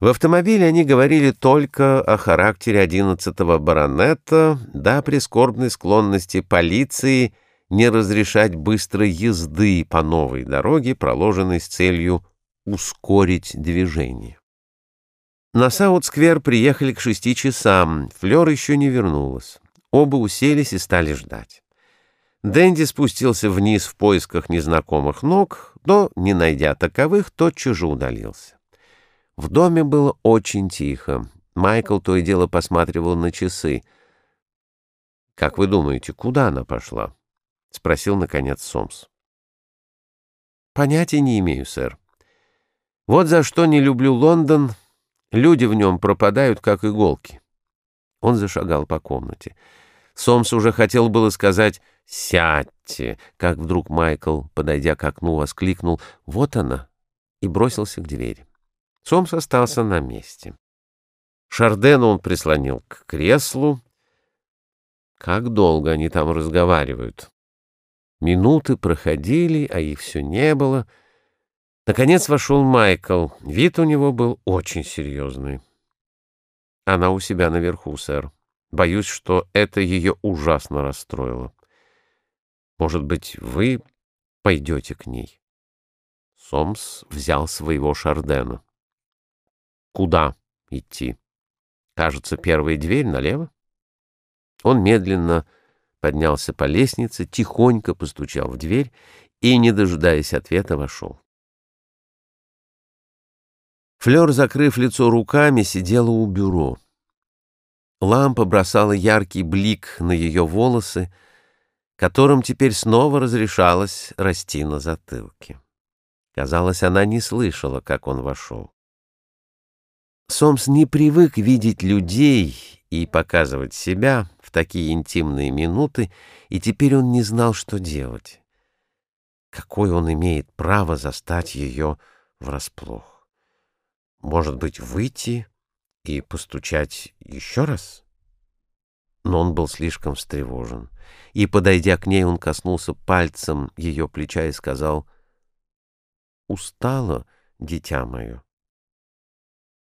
В автомобиле они говорили только о характере одиннадцатого баронета, да прискорбной склонности полиции не разрешать быстрой езды по новой дороге, проложенной с целью ускорить движение. На Саут-сквер приехали к шести часам, Флёр еще не вернулась. Оба уселись и стали ждать. Дэнди спустился вниз в поисках незнакомых ног, но, не найдя таковых, тотчас же удалился. В доме было очень тихо. Майкл то и дело посматривал на часы. «Как вы думаете, куда она пошла?» — спросил, наконец, Сомс. «Понятия не имею, сэр. Вот за что не люблю Лондон. Люди в нем пропадают, как иголки». Он зашагал по комнате. Сомс уже хотел было сказать «Сядьте», как вдруг Майкл, подойдя к окну, воскликнул «Вот она!» и бросился к двери. Сомс остался на месте. Шардена он прислонил к креслу. Как долго они там разговаривают? Минуты проходили, а их все не было. Наконец вошел Майкл. Вид у него был очень серьезный. Она у себя наверху, сэр. Боюсь, что это ее ужасно расстроило. Может быть, вы пойдете к ней? Сомс взял своего Шардена. Куда идти? Кажется, первая дверь налево. Он медленно поднялся по лестнице, тихонько постучал в дверь и, не дожидаясь ответа, вошел. Флёр, закрыв лицо руками, сидела у бюро. Лампа бросала яркий блик на ее волосы, которым теперь снова разрешалось расти на затылке. Казалось, она не слышала, как он вошел. Сомс не привык видеть людей и показывать себя в такие интимные минуты, и теперь он не знал, что делать. Какое он имеет право застать ее врасплох? Может быть, выйти и постучать еще раз? Но он был слишком встревожен, и, подойдя к ней, он коснулся пальцем ее плеча и сказал, «Устала, дитя мое?»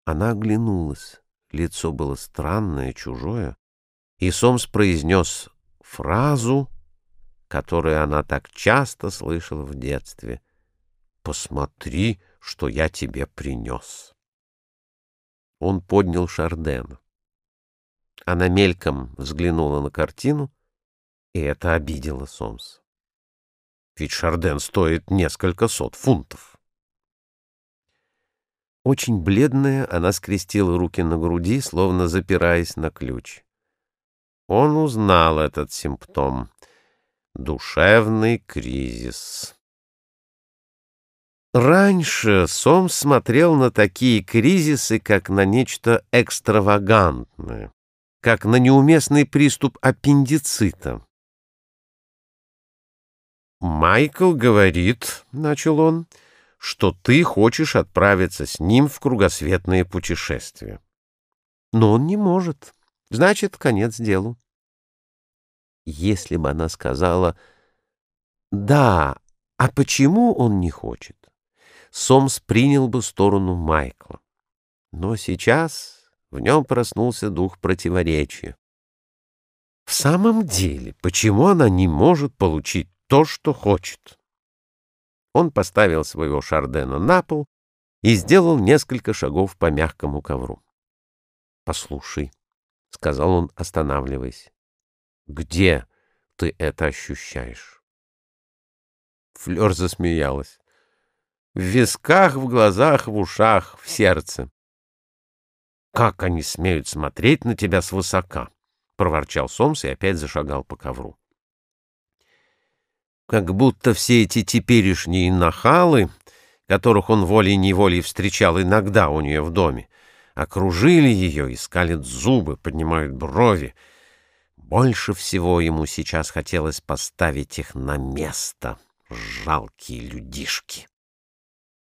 Она оглянулась. Лицо было странное, чужое. И Сомс произнес фразу, которую она так часто слышала в детстве. «Посмотри, что я тебе принес». Он поднял Шардена. Она мельком взглянула на картину, и это обидело Сомс. Ведь Шарден стоит несколько сот фунтов. Очень бледная, она скрестила руки на груди, словно запираясь на ключ. Он узнал этот симптом — душевный кризис. Раньше Сом смотрел на такие кризисы, как на нечто экстравагантное, как на неуместный приступ аппендицита. «Майкл говорит», — начал он, — что ты хочешь отправиться с ним в кругосветное путешествие. Но он не может. Значит, конец делу. Если бы она сказала «Да, а почему он не хочет?» Сомс принял бы сторону Майкла. Но сейчас в нем проснулся дух противоречия. В самом деле, почему она не может получить то, что хочет? Он поставил своего Шардена на пол и сделал несколько шагов по мягкому ковру. «Послушай», — сказал он, останавливаясь, — «где ты это ощущаешь?» Флёр засмеялась. «В висках, в глазах, в ушах, в сердце». «Как они смеют смотреть на тебя свысока!» — проворчал Сомс и опять зашагал по ковру как будто все эти теперешние нахалы, которых он волей-неволей встречал иногда у нее в доме, окружили ее и скалят зубы, поднимают брови. Больше всего ему сейчас хотелось поставить их на место, жалкие людишки.